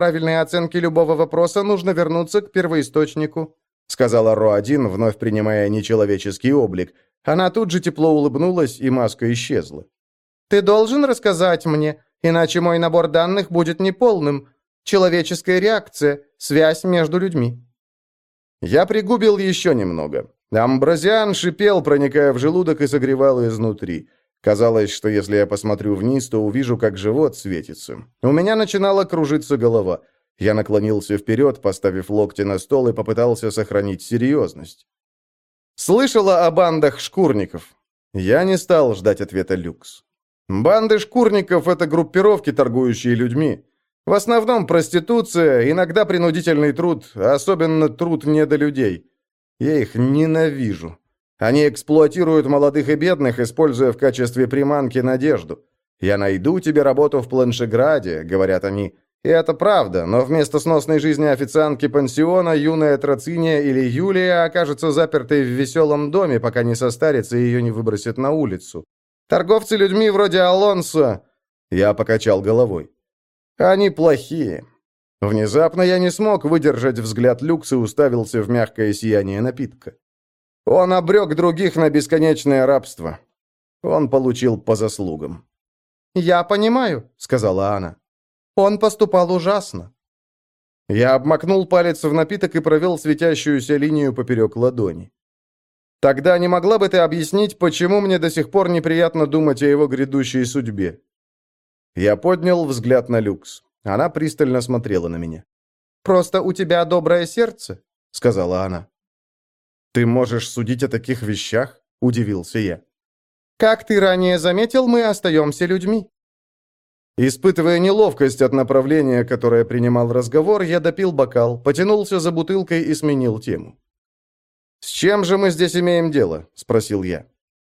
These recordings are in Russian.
правильной оценки любого вопроса нужно вернуться к первоисточнику», сказала Ро-1, вновь принимая нечеловеческий облик. Она тут же тепло улыбнулась, и маска исчезла. «Ты должен рассказать мне, иначе мой набор данных будет неполным. Человеческая реакция, связь между людьми». Я пригубил еще немного. Амбразиан шипел, проникая в желудок и согревал изнутри. Казалось, что если я посмотрю вниз, то увижу, как живот светится. У меня начинала кружиться голова. Я наклонился вперед, поставив локти на стол и попытался сохранить серьезность. Слышала о бандах шкурников. Я не стал ждать ответа Люкс. Банды шкурников — это группировки, торгующие людьми. В основном проституция, иногда принудительный труд, особенно труд недолюдей. Я их ненавижу. Они эксплуатируют молодых и бедных, используя в качестве приманки надежду. «Я найду тебе работу в Планшеграде», — говорят они. И это правда, но вместо сносной жизни официантки пансиона юная Троциния или Юлия окажется запертой в веселом доме, пока не состарится и ее не выбросят на улицу. Торговцы людьми вроде Алонсо... Я покачал головой. Они плохие. Внезапно я не смог выдержать взгляд Люкса и уставился в мягкое сияние напитка. Он обрек других на бесконечное рабство. Он получил по заслугам. «Я понимаю», — сказала она. «Он поступал ужасно». Я обмакнул палец в напиток и провел светящуюся линию поперек ладони. «Тогда не могла бы ты объяснить, почему мне до сих пор неприятно думать о его грядущей судьбе?» Я поднял взгляд на люкс. Она пристально смотрела на меня. «Просто у тебя доброе сердце», — сказала она. «Ты можешь судить о таких вещах?» – удивился я. «Как ты ранее заметил, мы остаемся людьми». Испытывая неловкость от направления, которое принимал разговор, я допил бокал, потянулся за бутылкой и сменил тему. «С чем же мы здесь имеем дело?» – спросил я.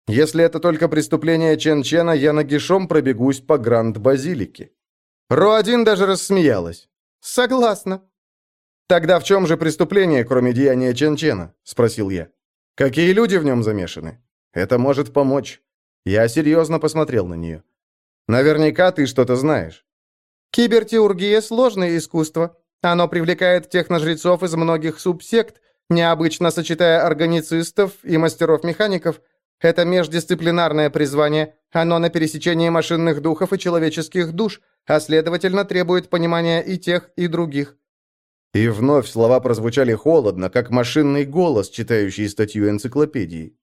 «Если это только преступление Чен-Чена, я нагишом пробегусь по Гранд-Базилике». Ро-1 даже рассмеялась. «Согласна. «Тогда в чем же преступление, кроме деяния Чен-Чена?» – спросил я. «Какие люди в нем замешаны? Это может помочь». Я серьезно посмотрел на нее. «Наверняка ты что-то знаешь». «Кибертеургия – сложное искусство. Оно привлекает техножрецов из многих субсект, необычно сочетая органицистов и мастеров-механиков. Это междисциплинарное призвание. Оно на пересечении машинных духов и человеческих душ, а следовательно требует понимания и тех, и других. И вновь слова прозвучали холодно, как машинный голос, читающий статью энциклопедии.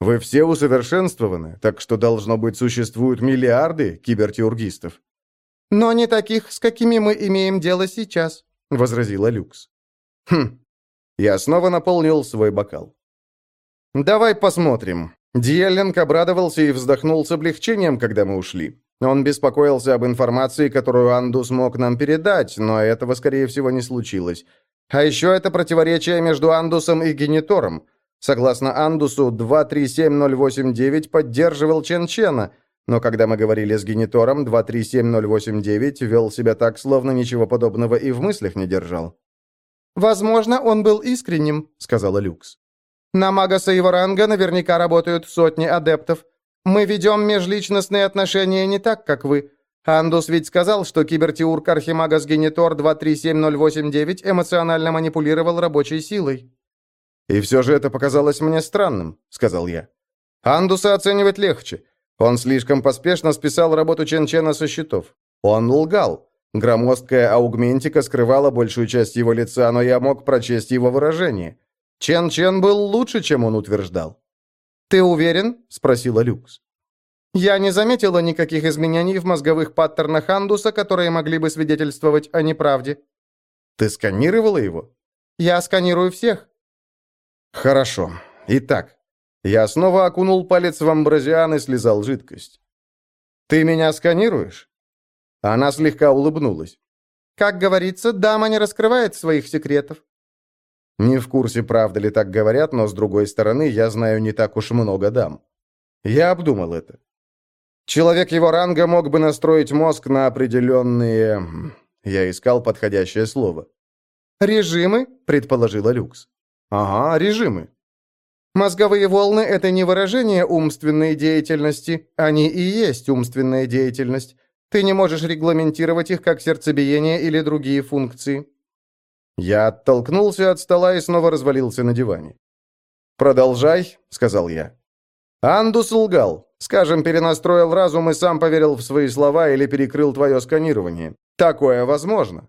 Вы все усовершенствованы, так что, должно быть, существуют миллиарды кибертеургистов. «Но не таких, с какими мы имеем дело сейчас», — возразила Люкс. «Хм». Я снова наполнил свой бокал. «Давай посмотрим». Диелленг обрадовался и вздохнул с облегчением, когда мы ушли. Он беспокоился об информации, которую Анду смог нам передать, но этого, скорее всего, не случилось. А еще это противоречие между Андусом и Генетором. Согласно Андусу, 237089 поддерживал Чен-Чена, но когда мы говорили с Генетором, 237089 вел себя так, словно ничего подобного и в мыслях не держал. «Возможно, он был искренним», — сказала Люкс. «На Магаса его ранга наверняка работают сотни адептов. Мы ведем межличностные отношения не так, как вы. Андус ведь сказал, что кибертиурк Архимагас Генитор 237089 эмоционально манипулировал рабочей силой. «И все же это показалось мне странным», — сказал я. «Андуса оценивать легче. Он слишком поспешно списал работу Чен-Чена со счетов. Он лгал. Громоздкая аугментика скрывала большую часть его лица, но я мог прочесть его выражение. Чен-Чен был лучше, чем он утверждал. «Ты уверен?» — спросила Люкс. «Я не заметила никаких изменений в мозговых паттернах Андуса, которые могли бы свидетельствовать о неправде». «Ты сканировала его?» «Я сканирую всех». «Хорошо. Итак, я снова окунул палец в амбразиан и слезал жидкость. «Ты меня сканируешь?» Она слегка улыбнулась. «Как говорится, дама не раскрывает своих секретов». Не в курсе, правда ли так говорят, но, с другой стороны, я знаю не так уж много дам. Я обдумал это. Человек его ранга мог бы настроить мозг на определенные... Я искал подходящее слово. «Режимы?» — предположила Люкс. «Ага, режимы. Мозговые волны — это не выражение умственной деятельности, они и есть умственная деятельность. Ты не можешь регламентировать их, как сердцебиение или другие функции». Я оттолкнулся от стола и снова развалился на диване. «Продолжай», — сказал я. Андус лгал. Скажем, перенастроил разум и сам поверил в свои слова или перекрыл твое сканирование. Такое возможно.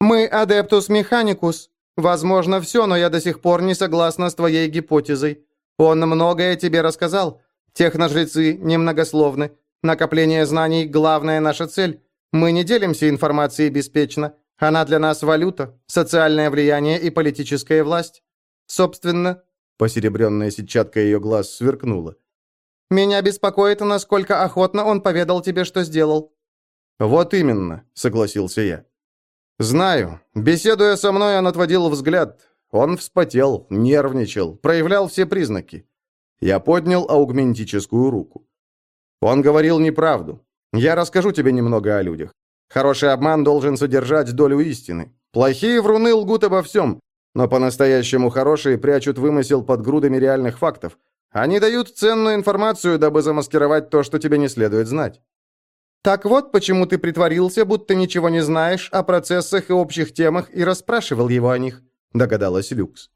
Мы адептус механикус. Возможно, все, но я до сих пор не согласна с твоей гипотезой. Он многое тебе рассказал. Техножрецы немногословны. Накопление знаний – главная наша цель. Мы не делимся информацией беспечно. Она для нас валюта, социальное влияние и политическая власть. Собственно, посеребренная сетчатка ее глаз сверкнула. Меня беспокоит, насколько охотно он поведал тебе, что сделал». «Вот именно», — согласился я. «Знаю. Беседуя со мной, он отводил взгляд. Он вспотел, нервничал, проявлял все признаки. Я поднял аугментическую руку. Он говорил неправду. Я расскажу тебе немного о людях. Хороший обман должен содержать долю истины. Плохие вруны лгут обо всем, но по-настоящему хорошие прячут вымысел под грудами реальных фактов. Они дают ценную информацию, дабы замаскировать то, что тебе не следует знать. Так вот, почему ты притворился, будто ничего не знаешь о процессах и общих темах и расспрашивал его о них, догадалась Люкс.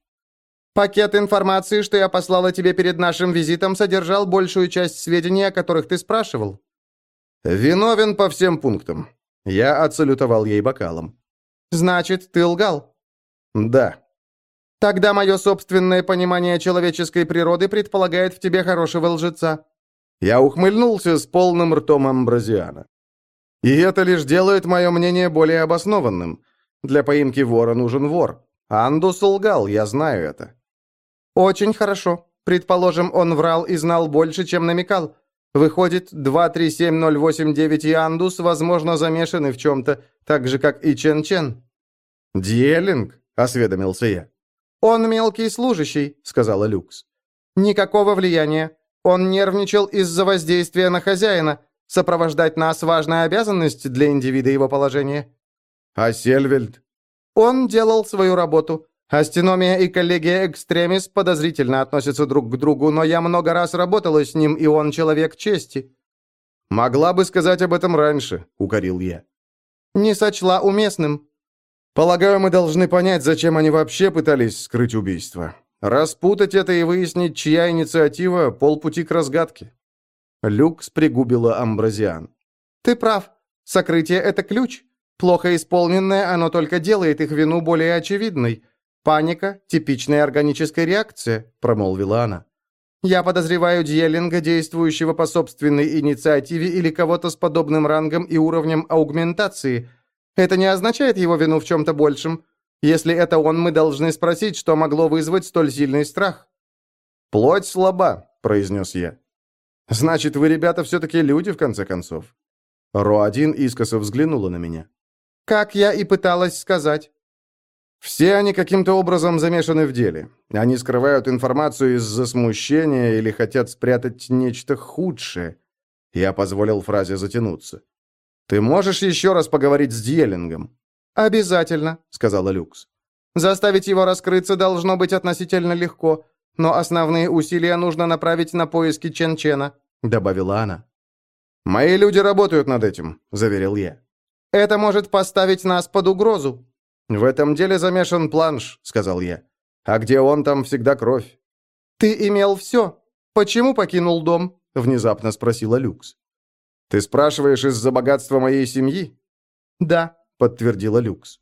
Пакет информации, что я послала тебе перед нашим визитом, содержал большую часть сведений, о которых ты спрашивал. Виновен по всем пунктам. Я отсалютовал ей бокалом. Значит, ты лгал? Да. Тогда мое собственное понимание человеческой природы предполагает в тебе хорошего лжеца». Я ухмыльнулся с полным ртом Амбразиана. «И это лишь делает мое мнение более обоснованным. Для поимки вора нужен вор. Андус лгал, я знаю это». «Очень хорошо. Предположим, он врал и знал больше, чем намекал. Выходит, 237089 и Андус, возможно, замешаны в чем-то, так же, как и Чен-Чен». «Диелинг?» — осведомился я. «Он мелкий служащий», — сказала Люкс. «Никакого влияния. Он нервничал из-за воздействия на хозяина. Сопровождать нас – важная обязанность для индивида его положения». «А Сельвельд?» «Он делал свою работу. Астеномия и коллегия Экстремис подозрительно относятся друг к другу, но я много раз работала с ним, и он человек чести». «Могла бы сказать об этом раньше», — укорил я. «Не сочла уместным», Полагаю, мы должны понять, зачем они вообще пытались скрыть убийство. Распутать это и выяснить, чья инициатива – полпути к разгадке. Люкс пригубила Амбразиан. «Ты прав. Сокрытие – это ключ. Плохо исполненное, оно только делает их вину более очевидной. Паника – типичная органическая реакция», – промолвила она. «Я подозреваю Дьеллинга, действующего по собственной инициативе или кого-то с подобным рангом и уровнем аугментации – это не означает его вину в чем-то большем. Если это он, мы должны спросить, что могло вызвать столь сильный страх». «Плоть слаба», — произнес я. «Значит, вы, ребята, все-таки люди, в конце концов». Ро-1 искоса взглянула на меня. «Как я и пыталась сказать». «Все они каким-то образом замешаны в деле. Они скрывают информацию из-за смущения или хотят спрятать нечто худшее». Я позволил фразе затянуться. «Ты можешь еще раз поговорить с Дьеллингом?» «Обязательно», — сказала Люкс. «Заставить его раскрыться должно быть относительно легко, но основные усилия нужно направить на поиски Чен-Чена», — добавила она. «Мои люди работают над этим», — заверил я. «Это может поставить нас под угрозу». «В этом деле замешан планш», — сказал я. «А где он, там всегда кровь». «Ты имел все. Почему покинул дом?» — внезапно спросила Люкс. «Ты спрашиваешь из-за богатства моей семьи?» «Да», — подтвердила Люкс.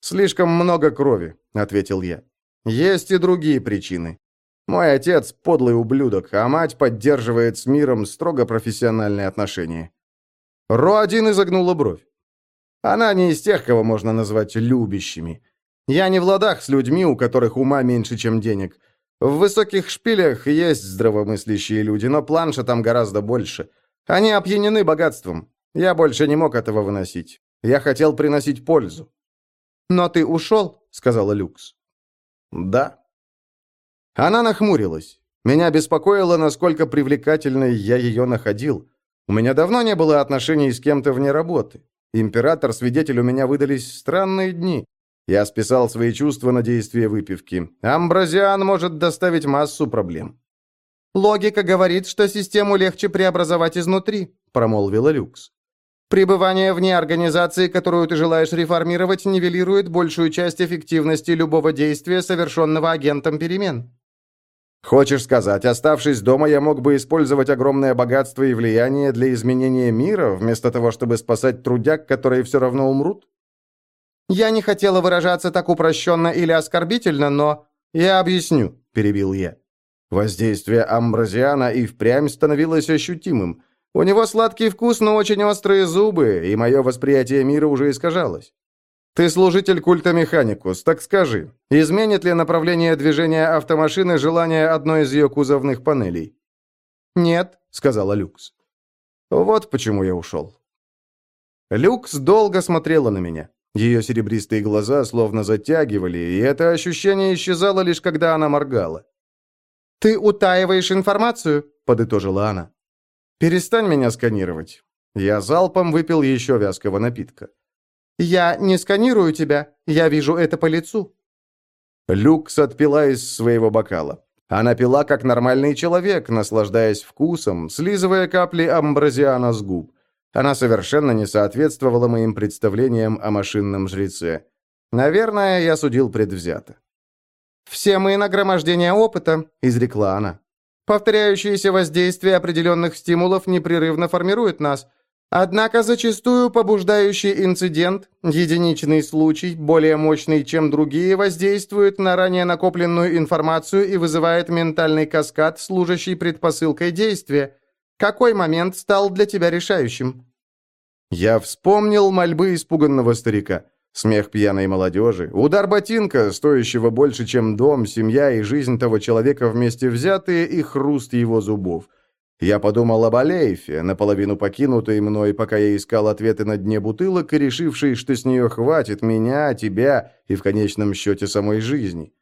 «Слишком много крови», — ответил я. «Есть и другие причины. Мой отец — подлый ублюдок, а мать поддерживает с миром строго профессиональные отношения». Ро-1 изогнула бровь. Она не из тех, кого можно назвать любящими. Я не в ладах с людьми, у которых ума меньше, чем денег. В высоких шпилях есть здравомыслящие люди, но планша там гораздо больше. Они опьянены богатством. Я больше не мог этого выносить. Я хотел приносить пользу. «Но ты ушел», — сказала Люкс. «Да». Она нахмурилась. Меня беспокоило, насколько привлекательной я ее находил. У меня давно не было отношений с кем-то вне работы. Император-свидетель у меня выдались странные дни. Я списал свои чувства на действие выпивки. Амбразиан может доставить массу проблем. «Логика говорит, что систему легче преобразовать изнутри», — промолвила Люкс. Пребывание вне организации, которую ты желаешь реформировать, нивелирует большую часть эффективности любого действия, совершенного агентом перемен. Хочешь сказать, оставшись дома, я мог бы использовать огромное богатство и влияние для изменения мира, вместо того, чтобы спасать трудяг, которые все равно умрут? Я не хотела выражаться так упрощенно или оскорбительно, но... Я объясню, перебил я. Воздействие амбразиана и впрямь становилось ощутимым. У него сладкий вкус, но очень острые зубы, и мое восприятие мира уже искажалось. Ты служитель культа Механикус, так скажи, изменит ли направление движения автомашины желание одной из ее кузовных панелей? Нет, сказала Люкс. Вот почему я ушел. Люкс долго смотрела на меня. Ее серебристые глаза словно затягивали, и это ощущение исчезало лишь когда она моргала. «Ты утаиваешь информацию?» – подытожила она. «Перестань меня сканировать». Я залпом выпил еще вязкого напитка. «Я не сканирую тебя, я вижу это по лицу». Люкс отпила из своего бокала. Она пила как нормальный человек, наслаждаясь вкусом, слизывая капли амбразиана с губ. Она совершенно не соответствовала моим представлениям о машинном жреце. Наверное, я судил предвзято. «Все мы нагромождение опыта», — изрекла она. «Повторяющиеся воздействия определенных стимулов непрерывно формируют нас. Однако зачастую побуждающий инцидент, единичный случай, более мощный, чем другие, воздействует на ранее накопленную информацию и вызывает ментальный каскад, служащий предпосылкой действия. Какой момент стал для тебя решающим?» Я вспомнил мольбы испуганного старика. Смех пьяной молодежи, удар ботинка, стоящего больше, чем дом, семья и жизнь того человека вместе взятые, и хруст его зубов. Я подумал об Алейфе, наполовину покинутой мной, пока я искал ответы на дне бутылок и решившей, что с нее хватит меня, тебя и в конечном счете самой жизни.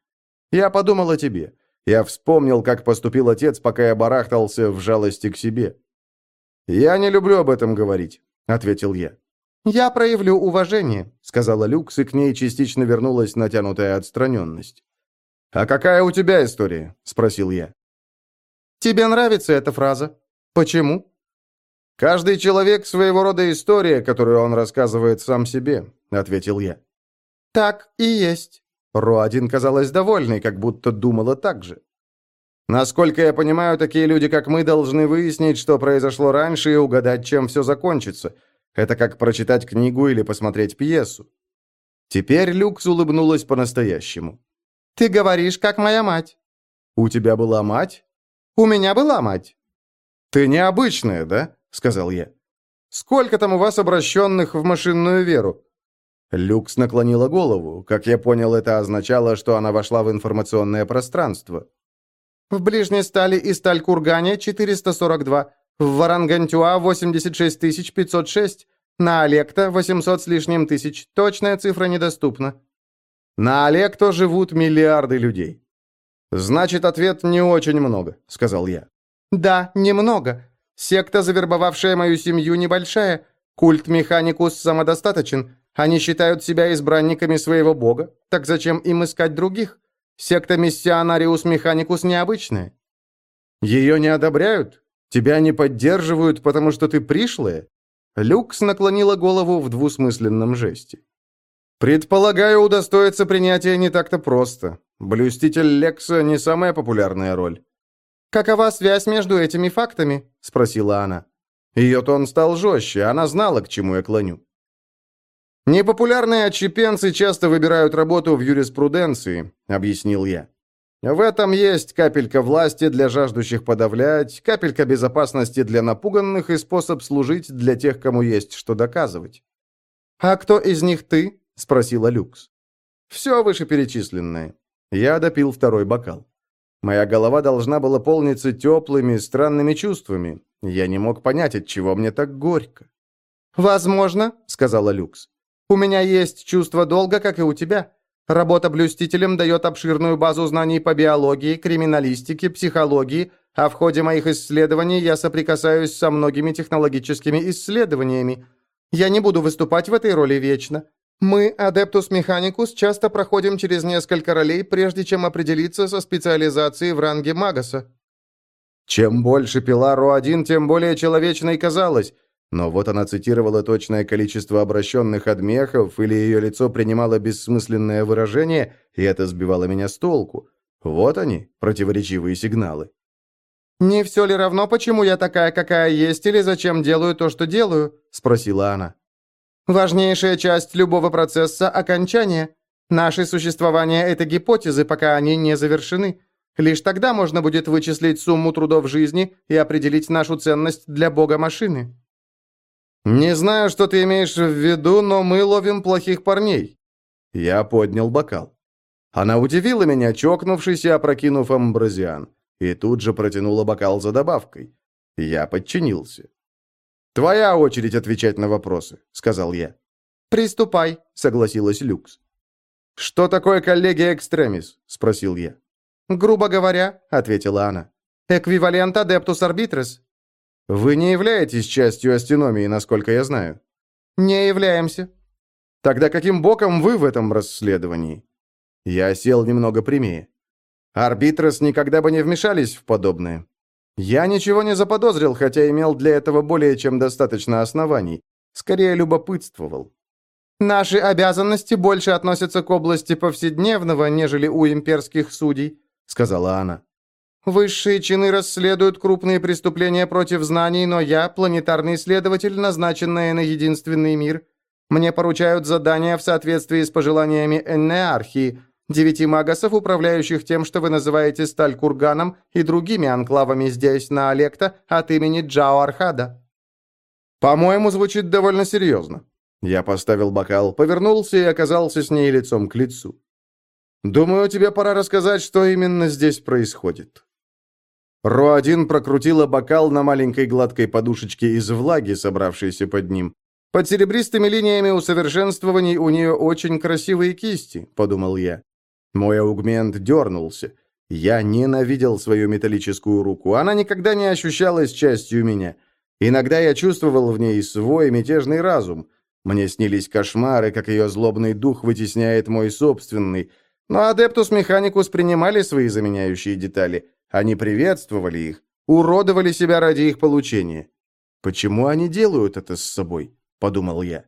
Я подумал о тебе. Я вспомнил, как поступил отец, пока я барахтался в жалости к себе. «Я не люблю об этом говорить», — ответил я. «Я проявлю уважение», — сказала Люкс, и к ней частично вернулась натянутая отстраненность. «А какая у тебя история?» — спросил я. «Тебе нравится эта фраза? Почему?» «Каждый человек своего рода история, которую он рассказывает сам себе», — ответил я. «Так и есть». Руадин казалась довольной, как будто думала так же. «Насколько я понимаю, такие люди, как мы, должны выяснить, что произошло раньше, и угадать, чем все закончится. Это как прочитать книгу или посмотреть пьесу. Теперь Люкс улыбнулась по-настоящему. «Ты говоришь, как моя мать». «У тебя была мать?» «У меня была мать». «Ты необычная, да?» — сказал я. «Сколько там у вас обращенных в машинную веру?» Люкс наклонила голову. Как я понял, это означало, что она вошла в информационное пространство. «В Ближней стали и сталь Кургане 442, в Варангантюа 86 506, на Олекта 800 с лишним тысяч. Точная цифра недоступна. На Олекто живут миллиарды людей. Значит, ответ не очень много, сказал я. Да, немного. Секта, завербовавшая мою семью, небольшая. Культ Механикус самодостаточен. Они считают себя избранниками своего бога. Так зачем им искать других? Секта Миссионариус Механикус необычная. Ее не одобряют? Тебя не поддерживают, потому что ты пришлая?» Люкс наклонила голову в двусмысленном жесте. «Предполагаю, удостоиться принятия не так-то просто. Блюститель Лекса не самая популярная роль». «Какова связь между этими фактами?» – спросила она. Ее тон стал жестче, она знала, к чему я клоню. «Непопулярные отщепенцы часто выбирают работу в юриспруденции», – объяснил я. В этом есть капелька власти для жаждущих подавлять, капелька безопасности для напуганных и способ служить для тех, кому есть что доказывать. «А кто из них ты?» — спросила Люкс. «Все вышеперечисленное». Я допил второй бокал. Моя голова должна была полниться теплыми, странными чувствами. Я не мог понять, от чего мне так горько. «Возможно», — сказала Люкс. «У меня есть чувство долга, как и у тебя. Работа блюстителем дает обширную базу знаний по биологии, криминалистике, психологии, а в ходе моих исследований я соприкасаюсь со многими технологическими исследованиями. Я не буду выступать в этой роли вечно. Мы, Адептус Механикус, часто проходим через несколько ролей, прежде чем определиться со специализацией в ранге Магаса. Чем больше пила Ро-1, тем более человечной казалось. Но вот она цитировала точное количество обращенных адмехов, или ее лицо принимало бессмысленное выражение, и это сбивало меня с толку. Вот они, противоречивые сигналы. «Не все ли равно, почему я такая, какая есть, или зачем делаю то, что делаю?» – спросила она. «Важнейшая часть любого процесса – окончание. Наше существование – это гипотезы, пока они не завершены. Лишь тогда можно будет вычислить сумму трудов жизни и определить нашу ценность для бога машины». «Не знаю, что ты имеешь в виду, но мы ловим плохих парней». Я поднял бокал. Она удивила меня, чокнувшись и опрокинув амбразиан, и тут же протянула бокал за добавкой. Я подчинился. «Твоя очередь отвечать на вопросы», — сказал я. «Приступай», — согласилась Люкс. «Что такое коллегия экстремис?» — спросил я. «Грубо говоря», — ответила она, — «эквивалент адептус арбитрес». Вы не являетесь частью астеномии, насколько я знаю. Не являемся. Тогда каким боком вы в этом расследовании? Я сел немного прямее. Арбитрос никогда бы не вмешались в подобное. Я ничего не заподозрил, хотя имел для этого более чем достаточно оснований. Скорее, любопытствовал. Наши обязанности больше относятся к области повседневного, нежели у имперских судей, сказала она. Высшие чины расследуют крупные преступления против знаний, но я, планетарный исследователь, назначенный на единственный мир. Мне поручают задания в соответствии с пожеланиями Эннеархии, девяти магасов, управляющих тем, что вы называете Сталь-Курганом и другими анклавами здесь, на Олекта, от имени Джао Архада». «По-моему, звучит довольно серьезно». Я поставил бокал, повернулся и оказался с ней лицом к лицу. «Думаю, тебе пора рассказать, что именно здесь происходит». Ро-1 прокрутила бокал на маленькой гладкой подушечке из влаги, собравшейся под ним. «Под серебристыми линиями усовершенствований у нее очень красивые кисти», — подумал я. Мой аугмент дернулся. Я ненавидел свою металлическую руку. Она никогда не ощущалась частью меня. Иногда я чувствовал в ней свой мятежный разум. Мне снились кошмары, как ее злобный дух вытесняет мой собственный. Но Адептус Механикус принимали свои заменяющие детали — они приветствовали их, уродовали себя ради их получения. Почему они делают это с собой? Подумал я.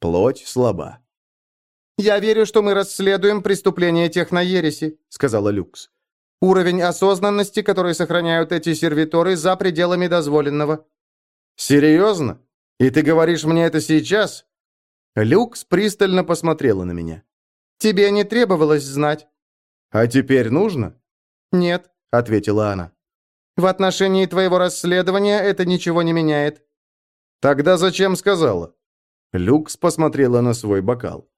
Плоть слаба. «Я верю, что мы расследуем преступление техноереси», — сказала Люкс. «Уровень осознанности, который сохраняют эти сервиторы, за пределами дозволенного». «Серьезно? И ты говоришь мне это сейчас?» Люкс пристально посмотрела на меня. «Тебе не требовалось знать». «А теперь нужно?» «Нет ответила она. «В отношении твоего расследования это ничего не меняет». «Тогда зачем сказала?» Люкс посмотрела на свой бокал.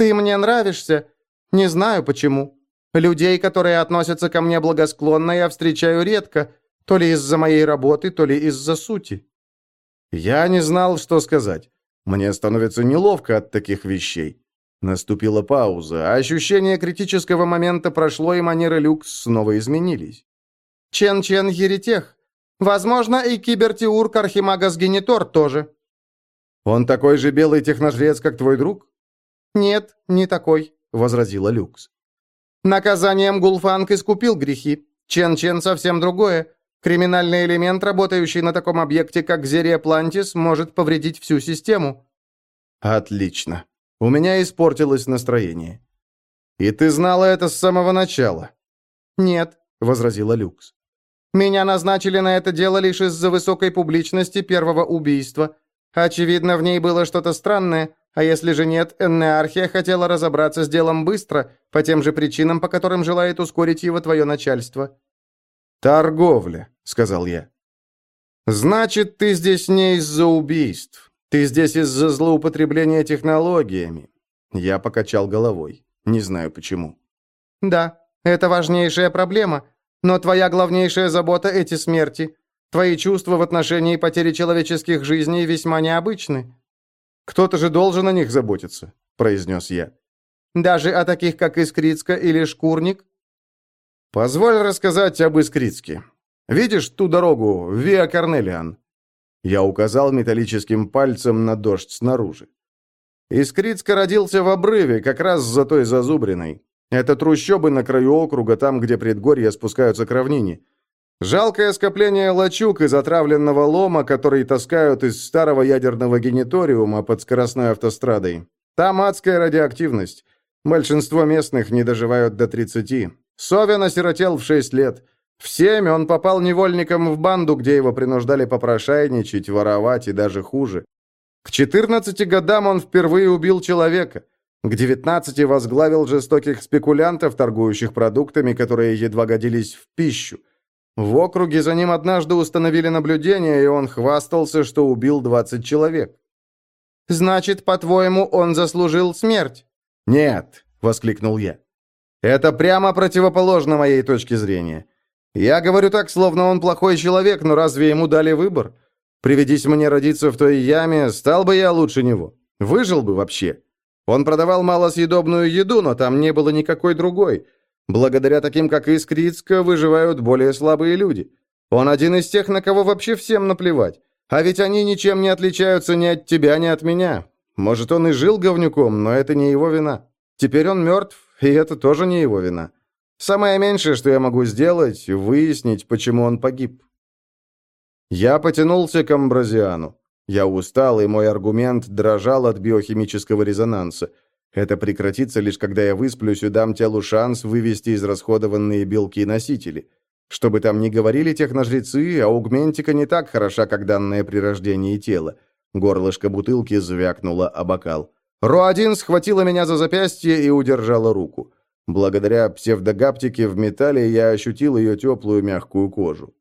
«Ты мне нравишься. Не знаю почему. Людей, которые относятся ко мне благосклонно, я встречаю редко, то ли из-за моей работы, то ли из-за сути». Я не знал, что сказать. Мне становится неловко от таких вещей. Наступила пауза. Ощущение критического момента прошло, и манеры Люкс снова изменились. «Чен-Чен Еретех. Возможно, и Кибертиур Кархимагас Генитор тоже». «Он такой же белый техножрец, как твой друг?» «Нет, не такой», — возразила Люкс. «Наказанием Гулфанг искупил грехи. Чен-Чен совсем другое. Криминальный элемент, работающий на таком объекте, как Зерия Плантис, может повредить всю систему». «Отлично. У меня испортилось настроение. «И ты знала это с самого начала?» «Нет», — возразила Люкс. «Меня назначили на это дело лишь из-за высокой публичности первого убийства. Очевидно, в ней было что-то странное, а если же нет, Эннеархия хотела разобраться с делом быстро, по тем же причинам, по которым желает ускорить его твое начальство». «Торговля», — сказал я. «Значит, ты здесь не из-за убийств. Ты здесь из-за злоупотребления технологиями. Я покачал головой. Не знаю почему. Да, это важнейшая проблема. Но твоя главнейшая забота – эти смерти. Твои чувства в отношении потери человеческих жизней весьма необычны. Кто-то же должен о них заботиться, произнес я. Даже о таких, как Искрицка или Шкурник? Позволь рассказать об Искрицке. Видишь ту дорогу, Виа Корнелиан? Я указал металлическим пальцем на дождь снаружи. Искрицко родился в обрыве, как раз за той зазубриной. Это трущобы на краю округа, там, где предгорья спускаются к равнине. Жалкое скопление лачуг из отравленного лома, который таскают из старого ядерного генеториума под скоростной автострадой. Там адская радиоактивность. Большинство местных не доживают до 30. Совин осиротел в 6 лет. В 7 он попал невольником в банду, где его принуждали попрошайничать, воровать и даже хуже. К 14 годам он впервые убил человека. К 19 возглавил жестоких спекулянтов, торгующих продуктами, которые едва годились в пищу. В округе за ним однажды установили наблюдение, и он хвастался, что убил 20 человек. «Значит, по-твоему, он заслужил смерть?» «Нет», — воскликнул я. «Это прямо противоположно моей точке зрения. Я говорю так, словно он плохой человек, но разве ему дали выбор? Приведись мне родиться в той яме, стал бы я лучше него. Выжил бы вообще. Он продавал малосъедобную еду, но там не было никакой другой. Благодаря таким, как Искрицка, выживают более слабые люди. Он один из тех, на кого вообще всем наплевать. А ведь они ничем не отличаются ни от тебя, ни от меня. Может, он и жил говнюком, но это не его вина. Теперь он мертв, и это тоже не его вина. Самое меньшее, что я могу сделать, выяснить, почему он погиб. Я потянулся к амбразиану. Я устал, и мой аргумент дрожал от биохимического резонанса. Это прекратится лишь когда я высплюсь и дам телу шанс вывести израсходованные белки-носители. Что бы там ни говорили техножрецы, аугментика не так хороша, как данное при рождении тела. Горлышко бутылки звякнуло о бокал. Ро-1 схватила меня за запястье и удержала руку. Благодаря псевдогаптике в металле я ощутил ее теплую мягкую кожу.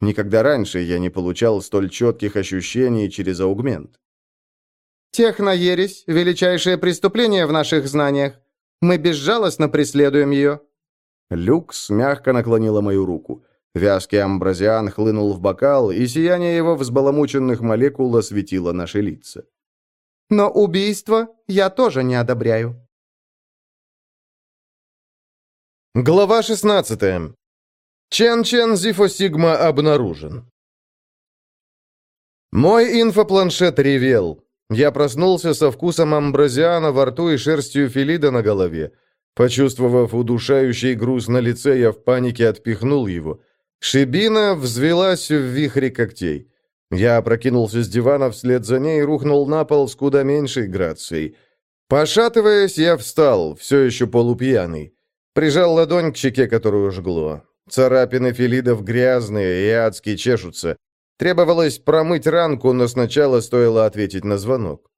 Никогда раньше я не получал столь четких ощущений через аугмент. Техноересь – величайшее преступление в наших знаниях. Мы безжалостно преследуем ее». Люкс мягко наклонила мою руку. Вязкий амбразиан хлынул в бокал, и сияние его взбаламученных молекул осветило наши лица. «Но убийство я тоже не одобряю». Глава 16. Чен-Чен Зифосигма обнаружен. Мой инфопланшет ревел. Я проснулся со вкусом амбразиана во рту и шерстью филида на голове. Почувствовав удушающий груз на лице, я в панике отпихнул его. Шибина взвелась в вихре когтей. Я опрокинулся с дивана вслед за ней и рухнул на пол с куда меньшей грацией. Пошатываясь, я встал, все еще полупьяный. Прижал ладонь к щеке, которую жгло. Царапины филидов грязные и адски чешутся. Требовалось промыть ранку, но сначала стоило ответить на звонок.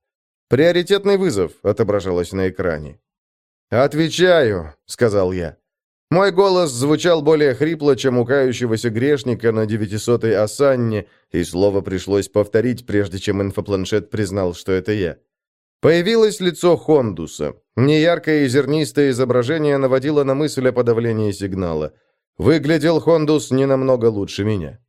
«Приоритетный вызов», — отображалось на экране. «Отвечаю», — сказал я. Мой голос звучал более хрипло, чем у кающегося грешника на девятисотой осанне, и слово пришлось повторить, прежде чем инфопланшет признал, что это я. Появилось лицо Хондуса. Неяркое и зернистое изображение наводило на мысль о подавлении сигнала. Выглядел Хондус не намного лучше меня.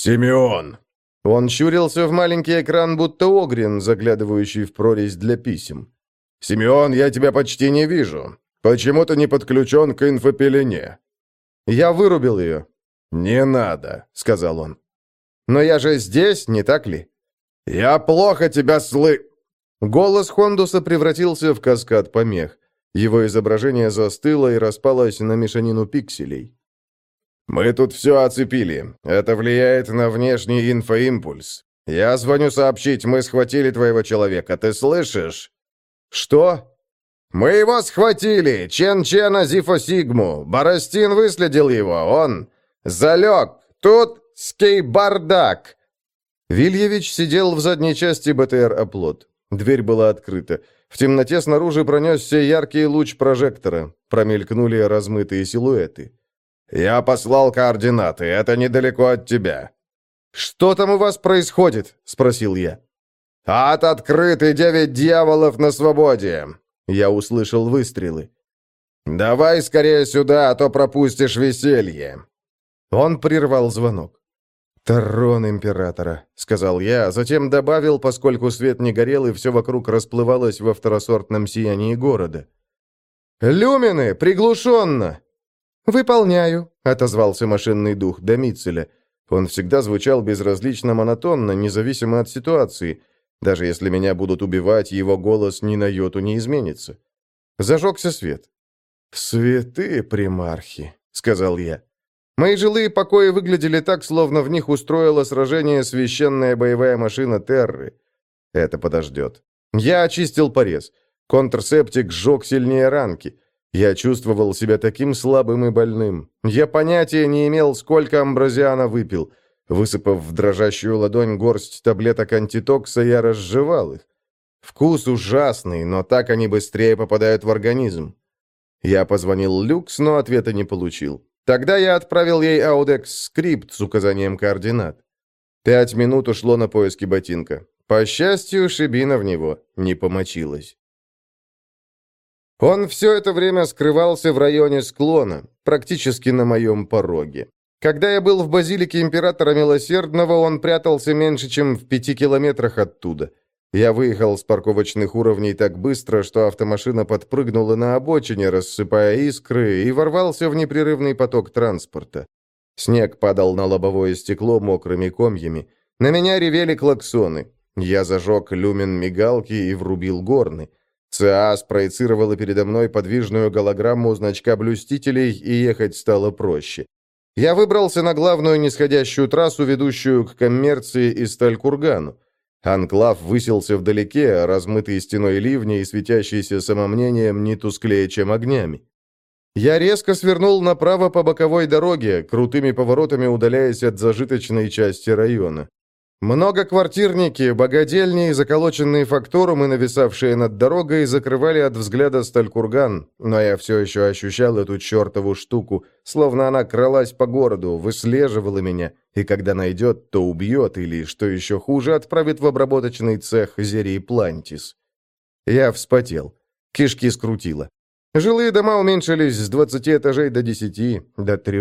«Симеон!» Он щурился в маленький экран, будто огрин, заглядывающий в прорезь для писем. «Симеон, я тебя почти не вижу. Почему ты не подключен к инфопелене?» «Я вырубил ее». «Не надо», — сказал он. «Но я же здесь, не так ли?» «Я плохо тебя сlı...» Голос Хондуса превратился в каскад помех. Его изображение застыло и распалось на мешанину пикселей. «Мы тут все оцепили. Это влияет на внешний инфоимпульс. Я звоню сообщить, мы схватили твоего человека. Ты слышишь?» «Что?» «Мы его схватили! Чен-Чена Зифосигму! Боростин выследил его! Он залег! Тут скейбардак!» Вильевич сидел в задней части БТР-оплот. Дверь была открыта. В темноте снаружи пронесся яркий луч прожектора. Промелькнули размытые силуэты. «Я послал координаты. Это недалеко от тебя». «Что там у вас происходит?» — спросил я. «Ад открыт девять дьяволов на свободе!» Я услышал выстрелы. «Давай скорее сюда, а то пропустишь веселье!» Он прервал звонок. «Тарон императора», — сказал я, а затем добавил, поскольку свет не горел и все вокруг расплывалось во второсортном сиянии города. «Люмины! Приглушенно!» «Выполняю», — отозвался машинный дух Домицеля. Он всегда звучал безразлично монотонно, независимо от ситуации. Даже если меня будут убивать, его голос ни на йоту не изменится. Зажегся свет. «Святые примархи», — сказал я. Мои жилые покои выглядели так, словно в них устроила сражение священная боевая машина Терры. Это подождет. Я очистил порез. Контрсептик сжег сильнее ранки. Я чувствовал себя таким слабым и больным. Я понятия не имел, сколько амбразиана выпил. Высыпав в дрожащую ладонь горсть таблеток антитокса, я разжевал их. Вкус ужасный, но так они быстрее попадают в организм. Я позвонил Люкс, но ответа не получил. Тогда я отправил ей аудекс-скрипт с указанием координат. Пять минут ушло на поиски ботинка. По счастью, шибина в него не помочилась. Он все это время скрывался в районе склона, практически на моем пороге. Когда я был в базилике Императора Милосердного, он прятался меньше, чем в пяти километрах оттуда. Я выехал с парковочных уровней так быстро, что автомашина подпрыгнула на обочине, рассыпая искры, и ворвался в непрерывный поток транспорта. Снег падал на лобовое стекло мокрыми комьями. На меня ревели клаксоны. Я зажег люмен мигалки и врубил горны. ЦА спроецировала передо мной подвижную голограмму значка блюстителей, и ехать стало проще. Я выбрался на главную нисходящую трассу, ведущую к коммерции и Сталькургану. Анклав высился вдалеке, размытый стеной ливня и светящийся самомнением не тусклее, чем огнями. Я резко свернул направо по боковой дороге, крутыми поворотами удаляясь от зажиточной части района. Многоквартирники, богадельни и заколоченные факторумы, нависавшие над дорогой, закрывали от взгляда сталькурган, но я все еще ощущал эту чертову штуку, словно она кралась по городу, выслеживала меня, и когда найдет, то убьет или, что еще хуже, отправит в обработочный цех Зерии Плантис. Я вспотел. Кишки скрутило. Жилые дома уменьшились с 20 этажей до 10, до 3.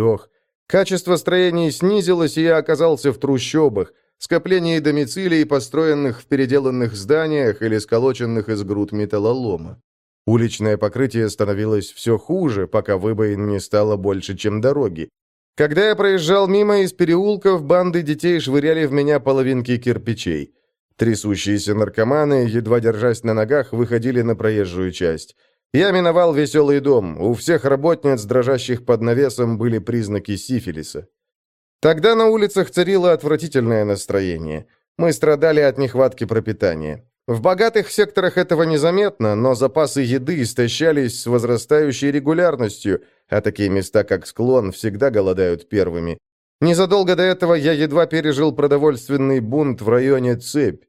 Качество строений снизилось, и я оказался в трущобах – скоплении домицилий, построенных в переделанных зданиях или сколоченных из груд металлолома. Уличное покрытие становилось все хуже, пока выбоин не стало больше, чем дороги. Когда я проезжал мимо из переулков, банды детей швыряли в меня половинки кирпичей. Трясущиеся наркоманы, едва держась на ногах, выходили на проезжую часть. Я миновал веселый дом. У всех работниц, дрожащих под навесом, были признаки сифилиса. Тогда на улицах царило отвратительное настроение. Мы страдали от нехватки пропитания. В богатых секторах этого незаметно, но запасы еды истощались с возрастающей регулярностью, а такие места, как склон, всегда голодают первыми. Незадолго до этого я едва пережил продовольственный бунт в районе Цепь.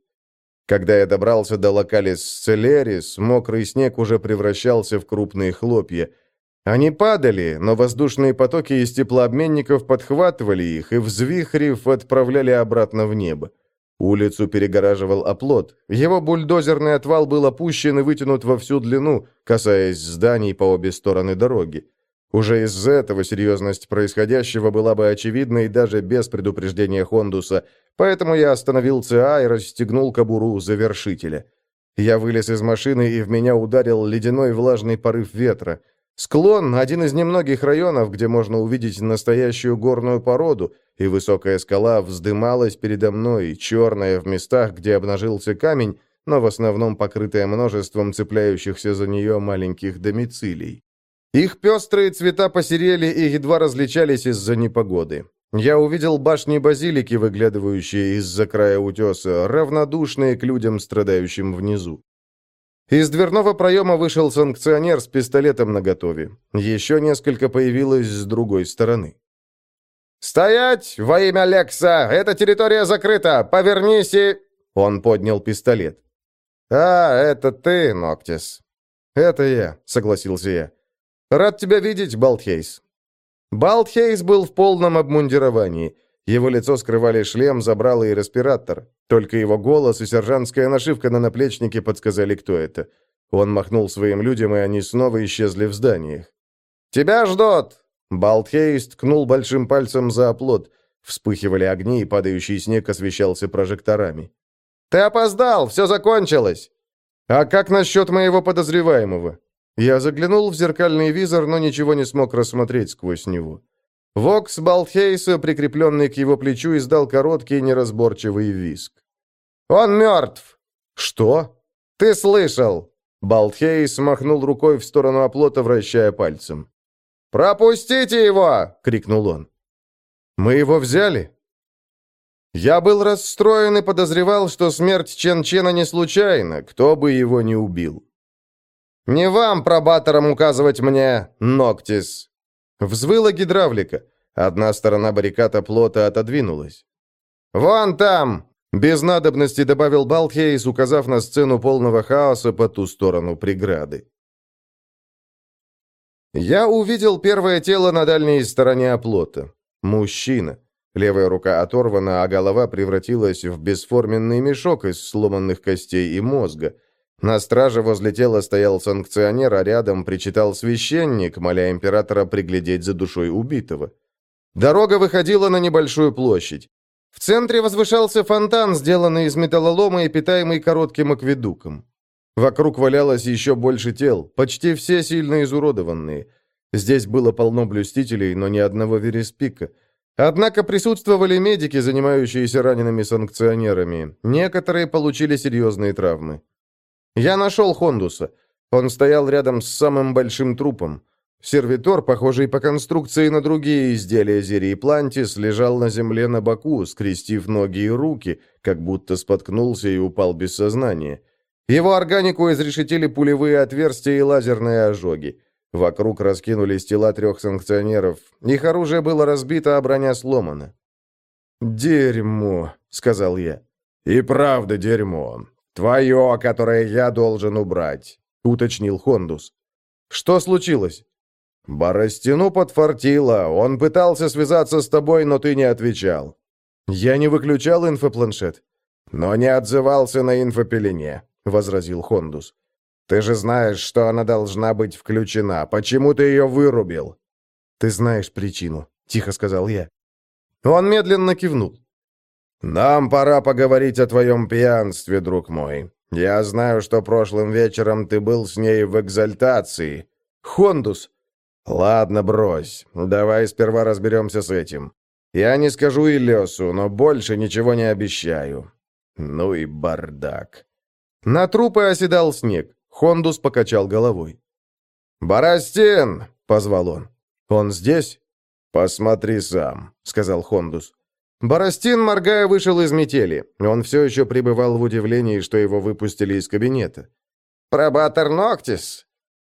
Когда я добрался до локалис Целерис, мокрый снег уже превращался в крупные хлопья – они падали, но воздушные потоки из теплообменников подхватывали их и, взвихрив, отправляли обратно в небо. Улицу перегораживал оплот. Его бульдозерный отвал был опущен и вытянут во всю длину, касаясь зданий по обе стороны дороги. Уже из-за этого серьезность происходящего была бы очевидна и даже без предупреждения Хондуса, поэтому я остановил ЦА и расстегнул кобуру завершителя. Я вылез из машины, и в меня ударил ледяной влажный порыв ветра – Склон – один из немногих районов, где можно увидеть настоящую горную породу, и высокая скала вздымалась передо мной, черная в местах, где обнажился камень, но в основном покрытая множеством цепляющихся за нее маленьких домицилий. Их пестрые цвета посерели и едва различались из-за непогоды. Я увидел башни базилики, выглядывающие из-за края утеса, равнодушные к людям, страдающим внизу. Из дверного проема вышел санкционер с пистолетом наготове. Еще несколько появилось с другой стороны. «Стоять! Во имя Лекса! Эта территория закрыта! Повернись и...» Он поднял пистолет. «А, это ты, Ноктис». «Это я», — согласился я. «Рад тебя видеть, Балтхейс». Балтхейс был в полном обмундировании — его лицо скрывали шлем, забрало и респиратор. Только его голос и сержантская нашивка на наплечнике подсказали, кто это. Он махнул своим людям, и они снова исчезли в зданиях. «Тебя ждут!» Балтхейст ткнул большим пальцем за оплот. Вспыхивали огни, и падающий снег освещался прожекторами. «Ты опоздал! Все закончилось!» «А как насчет моего подозреваемого?» Я заглянул в зеркальный визор, но ничего не смог рассмотреть сквозь него. Вокс Балтхейса, прикрепленный к его плечу, издал короткий неразборчивый виск. «Он мертв!» «Что?» «Ты слышал!» Балтхейс махнул рукой в сторону оплота, вращая пальцем. «Пропустите его!» — крикнул он. Мы его взяли?» Я был расстроен и подозревал, что смерть Чен Чена не случайна, кто бы его ни убил. «Не вам, пробаторам, указывать мне, Ноктис!» Взвыла гидравлика. Одна сторона баррикада плота отодвинулась. «Вон там!» Без надобности добавил Балтхейс, указав на сцену полного хаоса по ту сторону преграды. Я увидел первое тело на дальней стороне оплота. Мужчина. Левая рука оторвана, а голова превратилась в бесформенный мешок из сломанных костей и мозга. На страже возле тела стоял санкционер, а рядом причитал священник, моля императора приглядеть за душой убитого. Дорога выходила на небольшую площадь. В центре возвышался фонтан, сделанный из металлолома и питаемый коротким акведуком. Вокруг валялось еще больше тел, почти все сильно изуродованные. Здесь было полно блюстителей, но ни одного вереспика. Однако присутствовали медики, занимающиеся ранеными санкционерами. Некоторые получили серьезные травмы. Я нашел Хондуса. Он стоял рядом с самым большим трупом. Сервитор, похожий по конструкции на другие изделия Зерии Плантис, лежал на земле на боку, скрестив ноги и руки, как будто споткнулся и упал без сознания. Его органику изрешетили пулевые отверстия и лазерные ожоги. Вокруг раскинулись тела трех санкционеров. Их оружие было разбито, а броня сломана. «Дерьмо», — сказал я. «И правда дерьмо. Твое, которое я должен убрать», — уточнил Хондус. «Что случилось?» «Боростину подфартило. Он пытался связаться с тобой, но ты не отвечал». «Я не выключал инфопланшет». «Но не отзывался на инфопелене», — возразил Хондус. «Ты же знаешь, что она должна быть включена. Почему ты ее вырубил?» «Ты знаешь причину», — тихо сказал я. Он медленно кивнул. «Нам пора поговорить о твоем пьянстве, друг мой. Я знаю, что прошлым вечером ты был с ней в экзальтации. Хондус, «Ладно, брось. Давай сперва разберемся с этим. Я не скажу и но больше ничего не обещаю. Ну и бардак». На трупы оседал снег. Хондус покачал головой. «Боростин!» — позвал он. «Он здесь?» «Посмотри сам», — сказал Хондус. Боростин, моргая, вышел из метели. Он все еще пребывал в удивлении, что его выпустили из кабинета. «Пробатор Ноктис!»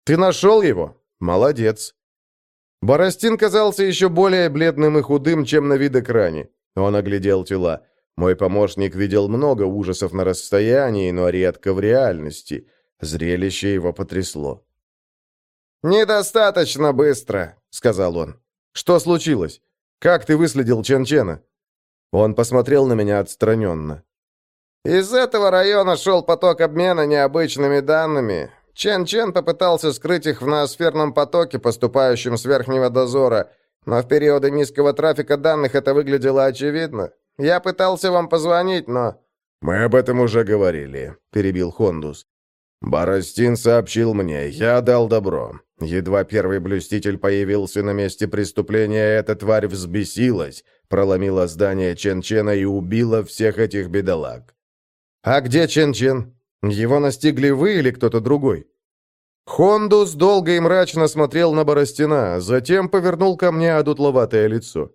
«Ты нашел его? Молодец!» Боростин казался еще более бледным и худым, чем на вид экране. Он оглядел тела. Мой помощник видел много ужасов на расстоянии, но редко в реальности. Зрелище его потрясло. «Недостаточно быстро», — сказал он. «Что случилось? Как ты выследил Чен-Чена?» Он посмотрел на меня отстраненно. «Из этого района шел поток обмена необычными данными. Чен-Чен попытался скрыть их в ноосферном потоке, поступающем с верхнего дозора, но в периоды низкого трафика данных это выглядело очевидно. Я пытался вам позвонить, но...» «Мы об этом уже говорили», — перебил Хондус. «Боростин сообщил мне, я дал добро. Едва первый блюститель появился на месте преступления, эта тварь взбесилась, проломила здание Чен-Чена и убила всех этих бедолаг». «А где Чен-Чен?» Его настигли вы или кто-то другой?» Хондус долго и мрачно смотрел на Боростина, затем повернул ко мне одутловатое лицо.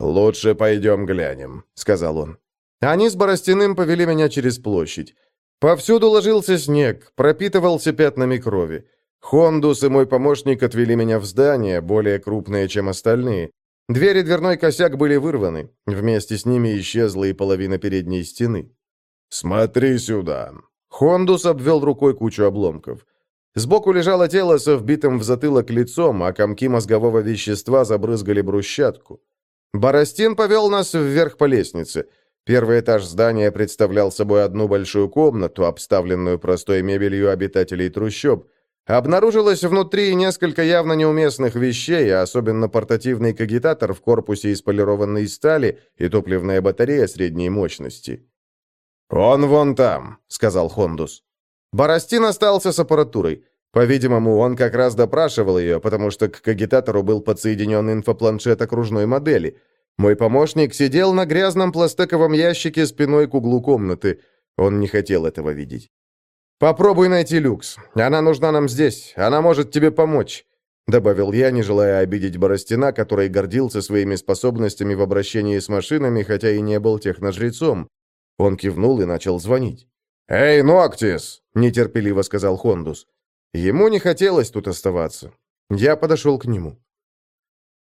«Лучше пойдем глянем», — сказал он. Они с Боростиным повели меня через площадь. Повсюду ложился снег, пропитывался пятнами крови. Хондус и мой помощник отвели меня в здание, более крупное, чем остальные. Двери дверной косяк были вырваны. Вместе с ними исчезла и половина передней стены. «Смотри сюда», Хондус обвел рукой кучу обломков. Сбоку лежало тело со вбитым в затылок лицом, а комки мозгового вещества забрызгали брусчатку. Боростин повел нас вверх по лестнице. Первый этаж здания представлял собой одну большую комнату, обставленную простой мебелью обитателей трущоб. Обнаружилось внутри несколько явно неуместных вещей, особенно портативный кагитатор в корпусе из полированной стали и топливная батарея средней мощности. «Он вон там», — сказал Хондус. Боростин остался с аппаратурой. По-видимому, он как раз допрашивал ее, потому что к кагитатору был подсоединен инфопланшет окружной модели. Мой помощник сидел на грязном пластиковом ящике спиной к углу комнаты. Он не хотел этого видеть. «Попробуй найти люкс. Она нужна нам здесь. Она может тебе помочь». добавил я, не желая обидеть Боростина, который гордился своими способностями в обращении с машинами, хотя и не был техножрецом. Он кивнул и начал звонить. «Эй, Ноктис!» — нетерпеливо сказал Хондус. Ему не хотелось тут оставаться. Я подошел к нему.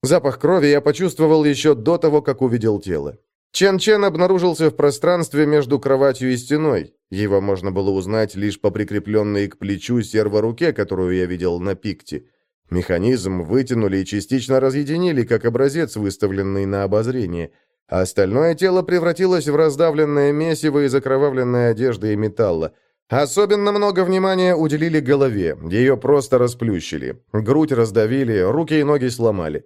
Запах крови я почувствовал еще до того, как увидел тело. Чен-Чен обнаружился в пространстве между кроватью и стеной. Его можно было узнать лишь по прикрепленной к плечу серворуке, которую я видел на пикте. Механизм вытянули и частично разъединили, как образец, выставленный на обозрение. Остальное тело превратилось в раздавленное месиво из окровавленной одежды и металла. Особенно много внимания уделили голове, ее просто расплющили. Грудь раздавили, руки и ноги сломали.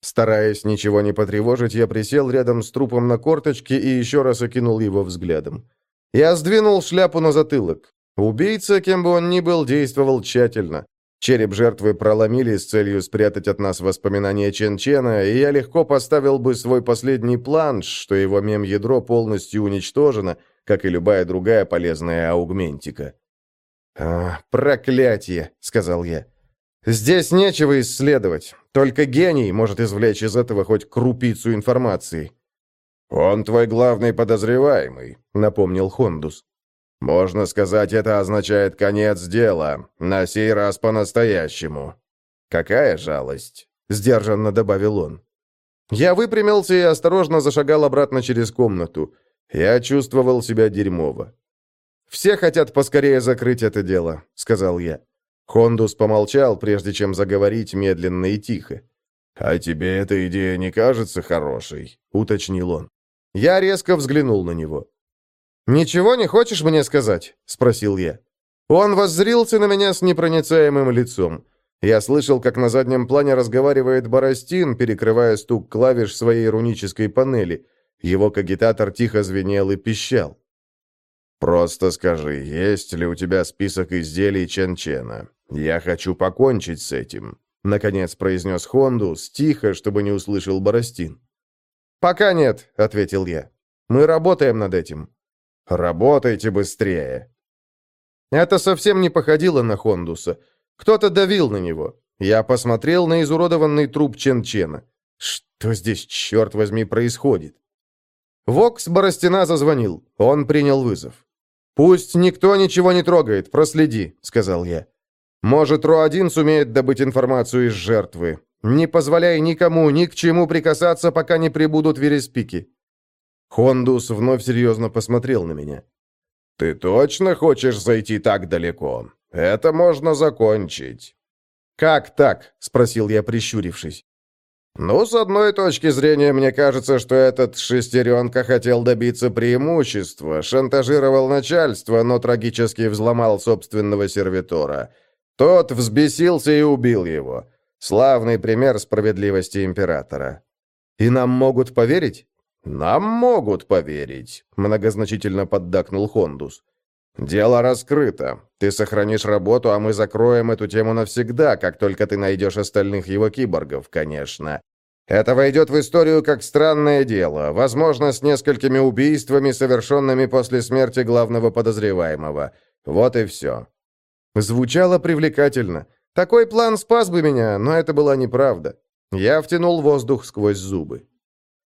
Стараясь ничего не потревожить, я присел рядом с трупом на корточке и еще раз окинул его взглядом. Я сдвинул шляпу на затылок. Убийца, кем бы он ни был, действовал тщательно. Череп жертвы проломили с целью спрятать от нас воспоминания Чен-Чена, и я легко поставил бы свой последний планш, что его мем-ядро полностью уничтожено, как и любая другая полезная аугментика. «А, проклятие!» — сказал я. «Здесь нечего исследовать. Только гений может извлечь из этого хоть крупицу информации». «Он твой главный подозреваемый», — напомнил Хондус. «Можно сказать, это означает конец дела, на сей раз по-настоящему». «Какая жалость», — сдержанно добавил он. Я выпрямился и осторожно зашагал обратно через комнату. Я чувствовал себя дерьмово. «Все хотят поскорее закрыть это дело», — сказал я. Хондус помолчал, прежде чем заговорить медленно и тихо. «А тебе эта идея не кажется хорошей?» — уточнил он. Я резко взглянул на него. «Ничего не хочешь мне сказать?» — спросил я. Он воззрился на меня с непроницаемым лицом. Я слышал, как на заднем плане разговаривает Боростин, перекрывая стук клавиш своей рунической панели. Его кагитатор тихо звенел и пищал. «Просто скажи, есть ли у тебя список изделий Чен-Чена? Я хочу покончить с этим», — наконец произнес Хондус, тихо, чтобы не услышал Боростин. «Пока нет», — ответил я. «Мы работаем над этим». «Работайте быстрее!» Это совсем не походило на Хондуса. Кто-то давил на него. Я посмотрел на изуродованный труп Чен-Чена. Что здесь, черт возьми, происходит? Вокс Боростина зазвонил. Он принял вызов. «Пусть никто ничего не трогает, проследи», — сказал я. «Может, Ро-1 сумеет добыть информацию из жертвы. Не позволяй никому ни к чему прикасаться, пока не прибудут вереспики». Хондус вновь серьезно посмотрел на меня. «Ты точно хочешь зайти так далеко? Это можно закончить». «Как так?» — спросил я, прищурившись. «Ну, с одной точки зрения, мне кажется, что этот шестеренка хотел добиться преимущества, шантажировал начальство, но трагически взломал собственного сервитора. Тот взбесился и убил его. Славный пример справедливости императора». «И нам могут поверить?» «Нам могут поверить», — многозначительно поддакнул Хондус. «Дело раскрыто. Ты сохранишь работу, а мы закроем эту тему навсегда, как только ты найдешь остальных его киборгов, конечно. Это войдет в историю как странное дело, возможно, с несколькими убийствами, совершенными после смерти главного подозреваемого. Вот и все». Звучало привлекательно. Такой план спас бы меня, но это была неправда. Я втянул воздух сквозь зубы.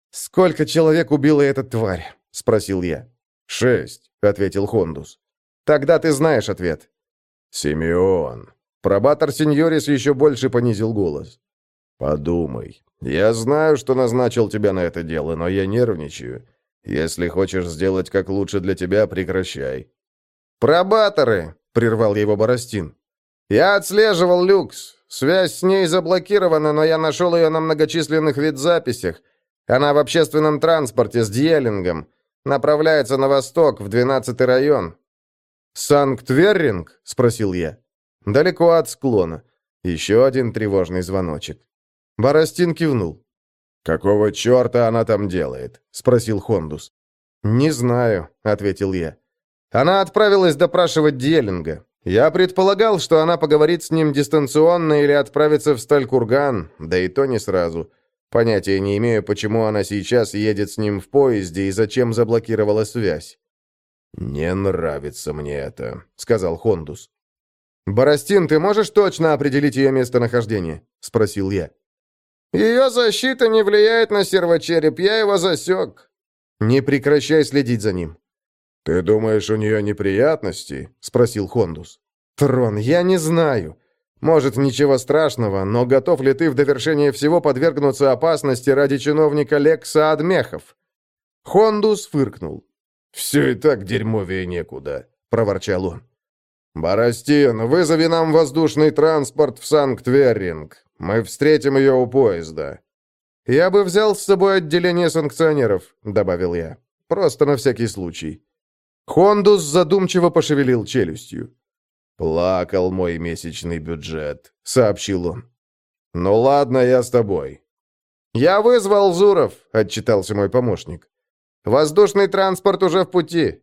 «Сколько человек убила эта тварь?» — спросил я. «Шесть», — ответил Хондус. «Тогда ты знаешь ответ». «Симеон». Пробатор Синьорис еще больше понизил голос. «Подумай. Я знаю, что назначил тебя на это дело, но я нервничаю. Если хочешь сделать как лучше для тебя, прекращай». «Пробаторы!» — прервал его Боростин. «Я отслеживал люкс. Связь с ней заблокирована, но я нашел ее на многочисленных видзаписях. Она в общественном транспорте с Дьеллингом. Направляется на восток, в 12-й район». «Санкт-Верринг?» — спросил я. «Далеко от склона. Еще один тревожный звоночек». Боростин кивнул. «Какого черта она там делает?» — спросил Хондус. «Не знаю», — ответил я. «Она отправилась допрашивать Дьеллинга. Я предполагал, что она поговорит с ним дистанционно или отправится в Сталькурган, да и то не сразу. Понятия не имею, почему она сейчас едет с ним в поезде и зачем заблокировала связь. «Не нравится мне это», — сказал Хондус. «Боростин, ты можешь точно определить ее местонахождение?» — спросил я. «Ее защита не влияет на сервочереп, я его засек». «Не прекращай следить за ним». «Ты думаешь, у нее неприятности?» — спросил Хондус. «Трон, я не знаю. Может, ничего страшного, но готов ли ты в довершение всего подвергнуться опасности ради чиновника Лекса Адмехов?» Хондус фыркнул. «Все и так дерьмовее некуда», — проворчал он. «Боростин, вызови нам воздушный транспорт в Санкт-Верринг. Мы встретим ее у поезда». «Я бы взял с собой отделение санкционеров», — добавил я. «Просто на всякий случай». Хондус задумчиво пошевелил челюстью. «Плакал мой месячный бюджет», — сообщил он. «Ну ладно, я с тобой». «Я вызвал Зуров», — отчитался мой помощник. «Воздушный транспорт уже в пути».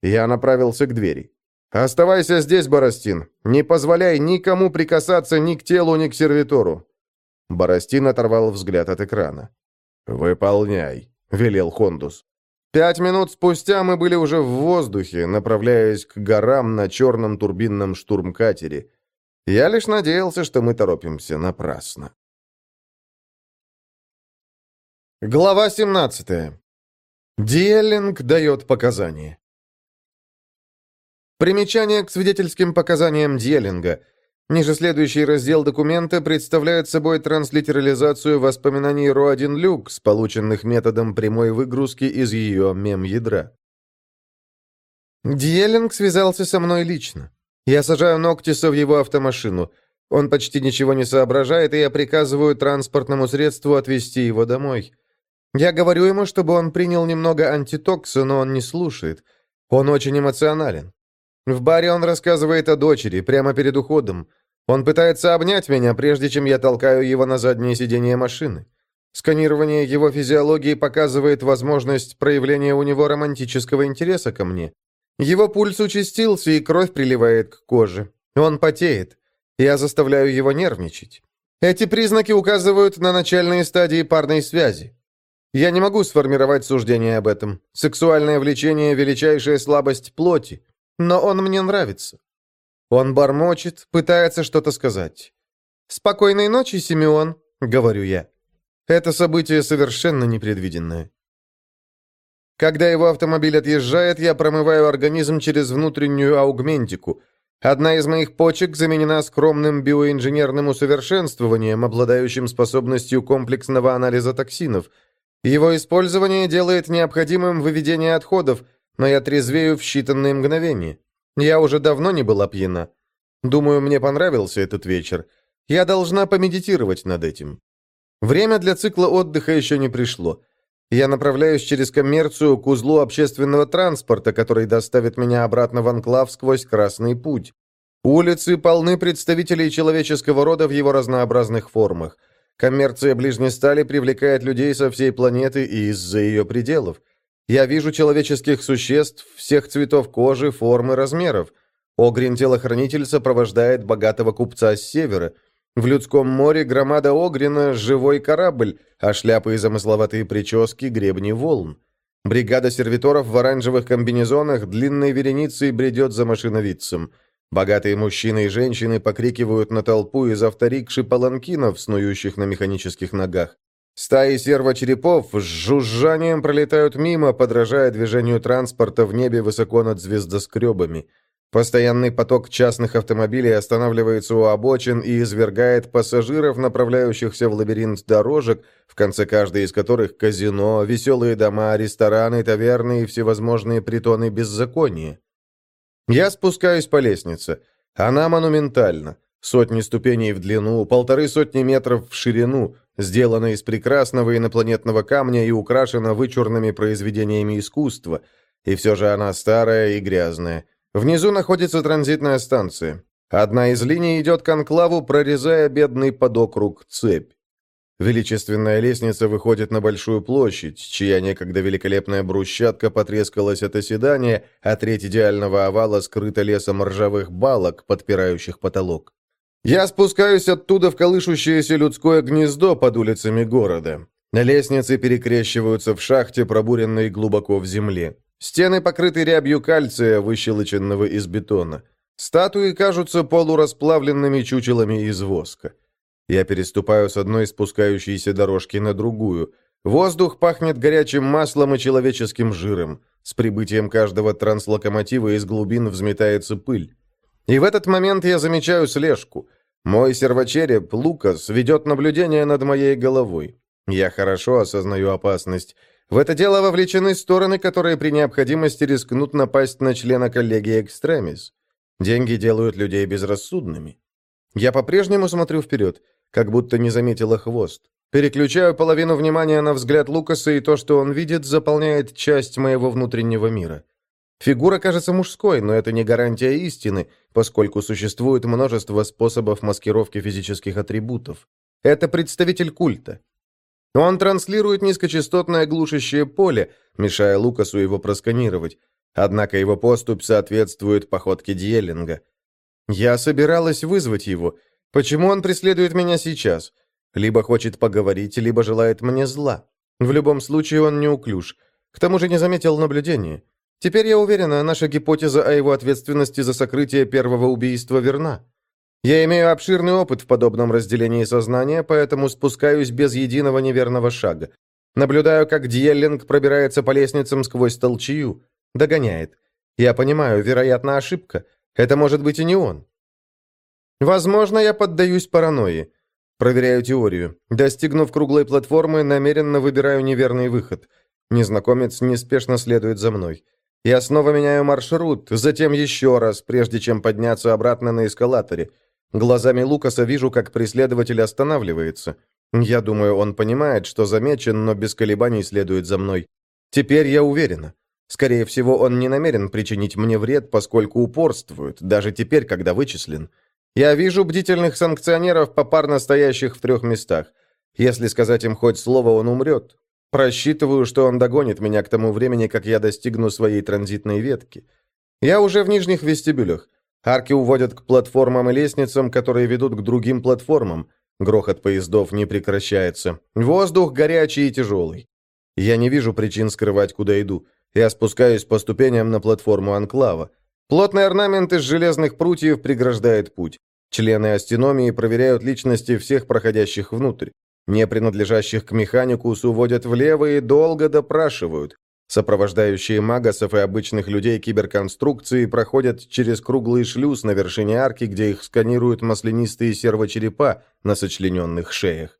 Я направился к двери. «Оставайся здесь, Боростин. Не позволяй никому прикасаться ни к телу, ни к сервитору». Боростин оторвал взгляд от экрана. «Выполняй», — велел Хондус. Пять минут спустя мы были уже в воздухе, направляясь к горам на черном турбинном штурмкатере. Я лишь надеялся, что мы торопимся напрасно. Глава 17. Диеллинг дает показания. Примечание к свидетельским показаниям Дьеллинга. Ниже следующий раздел документа представляет собой транслитерализацию воспоминаний Ро-1 Люкс, полученных методом прямой выгрузки из ее мем-ядра. Дьеллинг связался со мной лично. Я сажаю Ноктиса в его автомашину. Он почти ничего не соображает, и я приказываю транспортному средству отвезти его домой. Я говорю ему, чтобы он принял немного антитокса, но он не слушает. Он очень эмоционален. В баре он рассказывает о дочери, прямо перед уходом. Он пытается обнять меня, прежде чем я толкаю его на заднее сиденье машины. Сканирование его физиологии показывает возможность проявления у него романтического интереса ко мне. Его пульс участился, и кровь приливает к коже. Он потеет. Я заставляю его нервничать. Эти признаки указывают на начальные стадии парной связи. Я не могу сформировать суждение об этом. Сексуальное влечение – величайшая слабость плоти. Но он мне нравится. Он бормочет, пытается что-то сказать. «Спокойной ночи, Симеон», — говорю я. Это событие совершенно непредвиденное. Когда его автомобиль отъезжает, я промываю организм через внутреннюю аугментику. Одна из моих почек заменена скромным биоинженерным усовершенствованием, обладающим способностью комплексного анализа токсинов. Его использование делает необходимым выведение отходов, но я трезвею в считанные мгновения. Я уже давно не была пьяна. Думаю, мне понравился этот вечер. Я должна помедитировать над этим. Время для цикла отдыха еще не пришло. Я направляюсь через коммерцию к узлу общественного транспорта, который доставит меня обратно в Анклав сквозь Красный путь. Улицы полны представителей человеческого рода в его разнообразных формах. Коммерция ближней стали привлекает людей со всей планеты и из-за ее пределов. Я вижу человеческих существ всех цветов кожи, форм и размеров. Огрин-телохранитель сопровождает богатого купца с севера. В людском море громада Огрина – живой корабль, а шляпы и замысловатые прически – гребни волн. Бригада сервиторов в оранжевых комбинезонах длинной вереницей бредет за машиновидцем. Богатые мужчины и женщины покрикивают на толпу из авторикши паланкинов, снующих на механических ногах. Стаи сервочерепов с жужжанием пролетают мимо, подражая движению транспорта в небе высоко над звездоскребами. Постоянный поток частных автомобилей останавливается у обочин и извергает пассажиров, направляющихся в лабиринт дорожек, в конце каждой из которых казино, веселые дома, рестораны, таверны и всевозможные притоны беззакония. Я спускаюсь по лестнице. Она монументальна. Сотни ступеней в длину, полторы сотни метров в ширину, сделана из прекрасного инопланетного камня и украшена вычурными произведениями искусства. И все же она старая и грязная. Внизу находится транзитная станция. Одна из линий идет к анклаву, прорезая бедный подокруг цепь. Величественная лестница выходит на большую площадь, чья некогда великолепная брусчатка потрескалась от оседания, а треть идеального овала скрыта лесом ржавых балок, подпирающих потолок. Я спускаюсь оттуда в колышущееся людское гнездо под улицами города. Лестницы перекрещиваются в шахте, пробуренной глубоко в земле. Стены покрыты рябью кальция, выщелоченного из бетона. Статуи кажутся полурасплавленными чучелами из воска. Я переступаю с одной спускающейся дорожки на другую. Воздух пахнет горячим маслом и человеческим жиром. С прибытием каждого транслокомотива из глубин взметается пыль. И в этот момент я замечаю слежку. Мой сервочереп, Лукас, ведет наблюдение над моей головой. Я хорошо осознаю опасность. В это дело вовлечены стороны, которые при необходимости рискнут напасть на члена коллегии Экстремис. Деньги делают людей безрассудными. Я по-прежнему смотрю вперед, как будто не заметила хвост. Переключаю половину внимания на взгляд Лукаса, и то, что он видит, заполняет часть моего внутреннего мира. Фигура кажется мужской, но это не гарантия истины, поскольку существует множество способов маскировки физических атрибутов. Это представитель культа. Он транслирует низкочастотное глушащее поле, мешая Лукасу его просканировать. Однако его поступь соответствует походке Диеллинга. Я собиралась вызвать его. Почему он преследует меня сейчас? Либо хочет поговорить, либо желает мне зла. В любом случае он неуклюж. К тому же не заметил наблюдения. Теперь я уверена, наша гипотеза о его ответственности за сокрытие первого убийства верна. Я имею обширный опыт в подобном разделении сознания, поэтому спускаюсь без единого неверного шага. Наблюдаю, как Дьеллинг пробирается по лестницам сквозь толчью. Догоняет. Я понимаю, вероятно, ошибка. Это может быть и не он. Возможно, я поддаюсь паранойи. Проверяю теорию. Достигнув круглой платформы, намеренно выбираю неверный выход. Незнакомец неспешно следует за мной. Я снова меняю маршрут, затем еще раз, прежде чем подняться обратно на эскалаторе. Глазами Лукаса вижу, как преследователь останавливается. Я думаю, он понимает, что замечен, но без колебаний следует за мной. Теперь я уверена. Скорее всего, он не намерен причинить мне вред, поскольку упорствует, даже теперь, когда вычислен. Я вижу бдительных санкционеров, попарно стоящих в трех местах. Если сказать им хоть слово, он умрет. Просчитываю, что он догонит меня к тому времени, как я достигну своей транзитной ветки. Я уже в нижних вестибюлях. Арки уводят к платформам и лестницам, которые ведут к другим платформам. Грохот поездов не прекращается. Воздух горячий и тяжелый. Я не вижу причин скрывать, куда иду. Я спускаюсь по ступеням на платформу Анклава. Плотный орнамент из железных прутьев преграждает путь. Члены астеномии проверяют личности всех проходящих внутрь. Не принадлежащих к механикусу уводят влево и долго допрашивают. Сопровождающие магасов и обычных людей киберконструкции проходят через круглый шлюз на вершине арки, где их сканируют маслянистые сервочерепа на сочлененных шеях.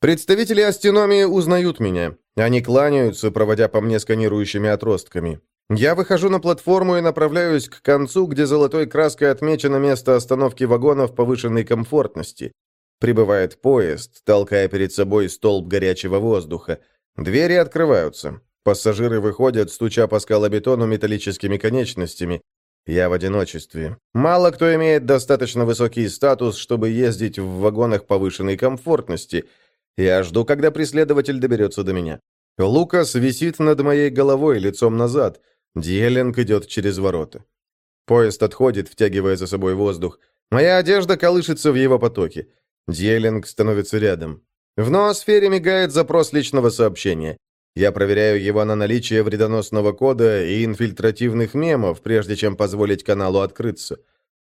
Представители астеномии узнают меня. Они кланяются, проводя по мне сканирующими отростками. Я выхожу на платформу и направляюсь к концу, где золотой краской отмечено место остановки вагонов повышенной комфортности. Прибывает поезд, толкая перед собой столб горячего воздуха. Двери открываются. Пассажиры выходят, стуча по скалобетону металлическими конечностями. Я в одиночестве. Мало кто имеет достаточно высокий статус, чтобы ездить в вагонах повышенной комфортности. Я жду, когда преследователь доберется до меня. Лукас висит над моей головой, лицом назад. Диеленг идет через ворота. Поезд отходит, втягивая за собой воздух. Моя одежда колышется в его потоке. Диелинг становится рядом. В ноосфере мигает запрос личного сообщения. Я проверяю его на наличие вредоносного кода и инфильтративных мемов, прежде чем позволить каналу открыться.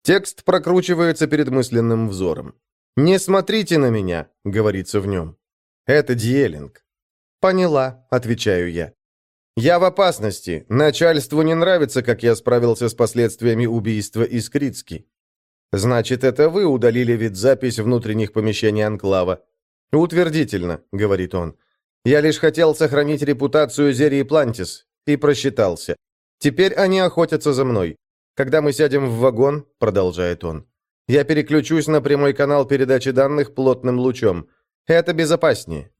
Текст прокручивается перед мысленным взором. «Не смотрите на меня», — говорится в нем. «Это Диелинг». «Поняла», — отвечаю я. Я в опасности. Начальству не нравится, как я справился с последствиями убийства Искрицки. Значит, это вы удалили вид запись внутренних помещений Анклава. Утвердительно, говорит он. Я лишь хотел сохранить репутацию Зерии Плантис и просчитался. Теперь они охотятся за мной. Когда мы сядем в вагон, продолжает он, я переключусь на прямой канал передачи данных плотным лучом. Это безопаснее.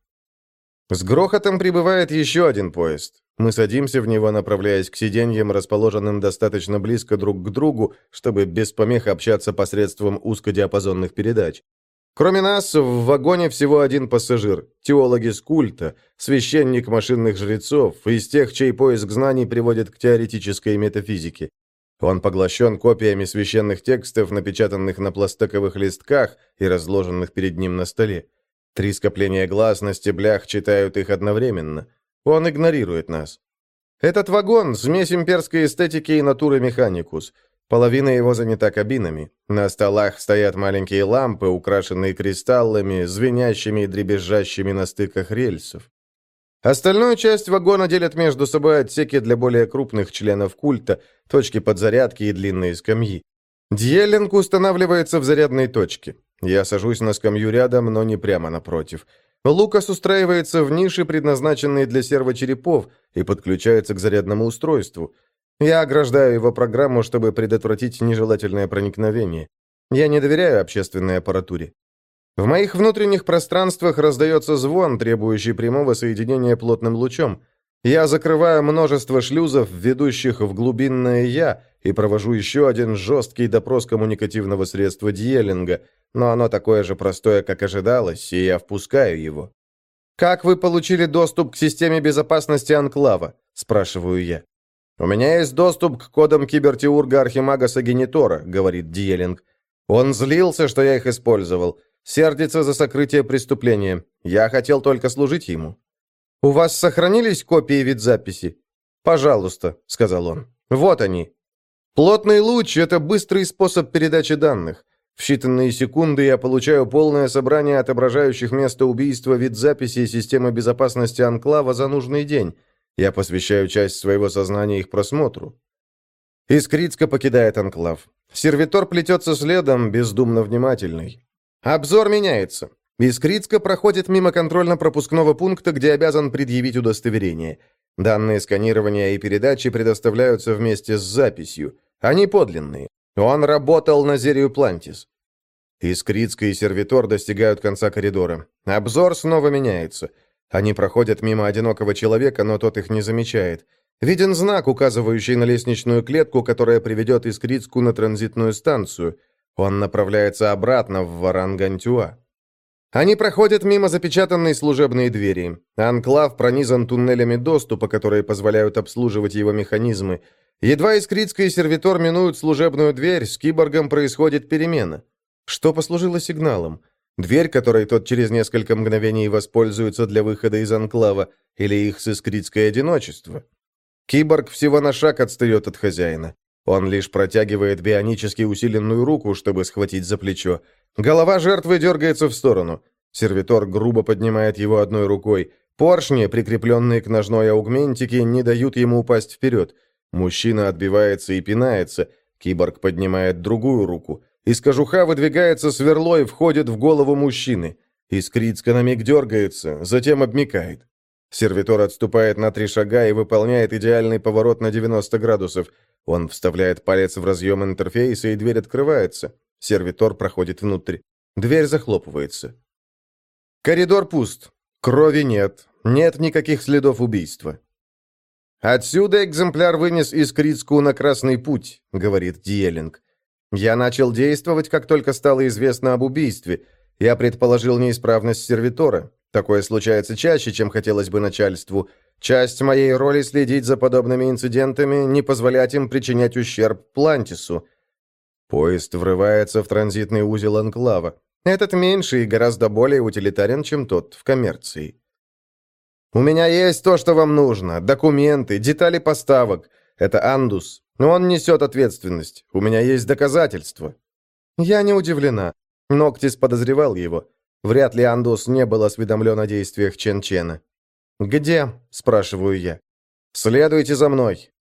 С грохотом прибывает еще один поезд. Мы садимся в него, направляясь к сиденьям, расположенным достаточно близко друг к другу, чтобы без помех общаться посредством узкодиапазонных передач. Кроме нас, в вагоне всего один пассажир, теологи с культа, священник машинных жрецов, из тех, чей поиск знаний приводит к теоретической метафизике. Он поглощен копиями священных текстов, напечатанных на пластиковых листках и разложенных перед ним на столе. Три скопления глаз на стеблях читают их одновременно – он игнорирует нас. Этот вагон – смесь имперской эстетики и натуры механикус. Половина его занята кабинами. На столах стоят маленькие лампы, украшенные кристаллами, звенящими и дребезжащими на стыках рельсов. Остальную часть вагона делят между собой отсеки для более крупных членов культа, точки подзарядки и длинные скамьи. Дьеллинг устанавливается в зарядной точке. Я сажусь на скамью рядом, но не прямо напротив. Лукас устраивается в нише, предназначенной для сервочерепов, и подключается к зарядному устройству. Я ограждаю его программу, чтобы предотвратить нежелательное проникновение. Я не доверяю общественной аппаратуре. В моих внутренних пространствах раздается звон, требующий прямого соединения плотным лучом. Я закрываю множество шлюзов, ведущих в глубинное «я», и провожу еще один жесткий допрос коммуникативного средства Дьеллинга, но оно такое же простое, как ожидалось, и я впускаю его. «Как вы получили доступ к системе безопасности Анклава?» – спрашиваю я. «У меня есть доступ к кодам кибертеурга Архимага Сагенитора», – говорит Дьеллинг. «Он злился, что я их использовал. Сердится за сокрытие преступления. Я хотел только служить ему». «У вас сохранились копии вид записи?» «Пожалуйста», — сказал он. «Вот они». Плотный луч — это быстрый способ передачи данных. В считанные секунды я получаю полное собрание отображающих место убийства вид записи системы безопасности Анклава за нужный день. Я посвящаю часть своего сознания их просмотру. Искрицка покидает Анклав. Сервитор плетется следом, бездумно внимательный. Обзор меняется. Искрицка проходит мимо контрольно-пропускного пункта, где обязан предъявить удостоверение. Данные сканирования и передачи предоставляются вместе с записью. Они подлинные. Он работал на Зерию Плантис. И сервитор достигают конца коридора. Обзор снова меняется. Они проходят мимо одинокого человека, но тот их не замечает. Виден знак, указывающий на лестничную клетку, которая приведет Искрицку на транзитную станцию. Он направляется обратно в Варангантюа. Они проходят мимо запечатанной служебной двери. Анклав пронизан туннелями доступа, которые позволяют обслуживать его механизмы. Едва Искритска и сервитор минуют служебную дверь, с киборгом происходит перемена. Что послужило сигналом? Дверь, которой тот через несколько мгновений воспользуется для выхода из анклава, или их с искритское одиночество? Киборг всего на шаг отстает от хозяина. Он лишь протягивает бионически усиленную руку, чтобы схватить за плечо. Голова жертвы дергается в сторону. Сервитор грубо поднимает его одной рукой. Поршни, прикрепленные к ножной аугментике, не дают ему упасть вперед. Мужчина отбивается и пинается. Киборг поднимает другую руку. Из кожуха выдвигается сверло и входит в голову мужчины. Искрицка на миг дергается, затем обмикает. Сервитор отступает на три шага и выполняет идеальный поворот на 90 градусов. Он вставляет палец в разъем интерфейса, и дверь открывается. Сервитор проходит внутрь. Дверь захлопывается. Коридор пуст. Крови нет. Нет никаких следов убийства. «Отсюда экземпляр вынес Искрицку на Красный путь», — говорит Диелинг. «Я начал действовать, как только стало известно об убийстве. Я предположил неисправность сервитора. Такое случается чаще, чем хотелось бы начальству. Часть моей роли следить за подобными инцидентами, не позволять им причинять ущерб Плантису. Поезд врывается в транзитный узел Анклава. Этот меньше и гораздо более утилитарен, чем тот в коммерции. «У меня есть то, что вам нужно. Документы, детали поставок. Это Андус. Но он несет ответственность. У меня есть доказательства». Я не удивлена. Ноктис подозревал его. Вряд ли Андус не был осведомлен о действиях Чен-Чена. «Где?» – спрашиваю я. «Следуйте за мной».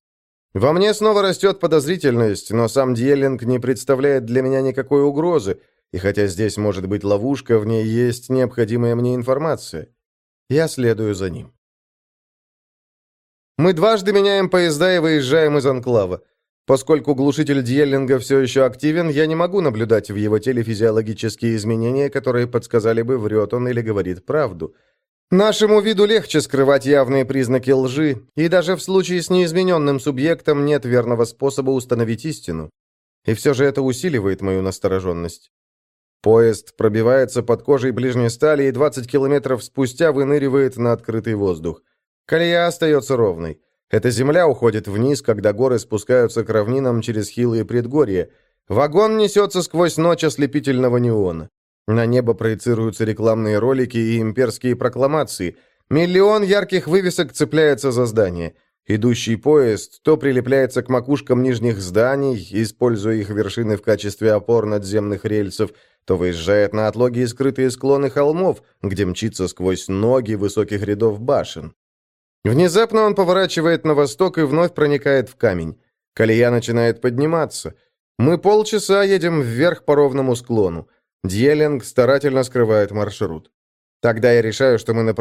Во мне снова растет подозрительность, но сам Дьеллинг не представляет для меня никакой угрозы, и хотя здесь может быть ловушка, в ней есть необходимая мне информация. Я следую за ним. Мы дважды меняем поезда и выезжаем из Анклава. Поскольку глушитель Дьеллинга все еще активен, я не могу наблюдать в его теле физиологические изменения, которые подсказали бы, врет он или говорит правду – Нашему виду легче скрывать явные признаки лжи, и даже в случае с неизмененным субъектом нет верного способа установить истину. И все же это усиливает мою настороженность. Поезд пробивается под кожей ближней стали и 20 километров спустя выныривает на открытый воздух. Колея остается ровной. Эта земля уходит вниз, когда горы спускаются к равнинам через хилые предгорья. Вагон несется сквозь ночь ослепительного неона. На небо проецируются рекламные ролики и имперские прокламации. Миллион ярких вывесок цепляется за здание. Идущий поезд то прилепляется к макушкам нижних зданий, используя их вершины в качестве опор надземных рельсов, то выезжает на отлоги и скрытые склоны холмов, где мчится сквозь ноги высоких рядов башен. Внезапно он поворачивает на восток и вновь проникает в камень. Колея начинает подниматься. Мы полчаса едем вверх по ровному склону. Дьелинг старательно скрывает маршрут. Тогда я решаю, что мы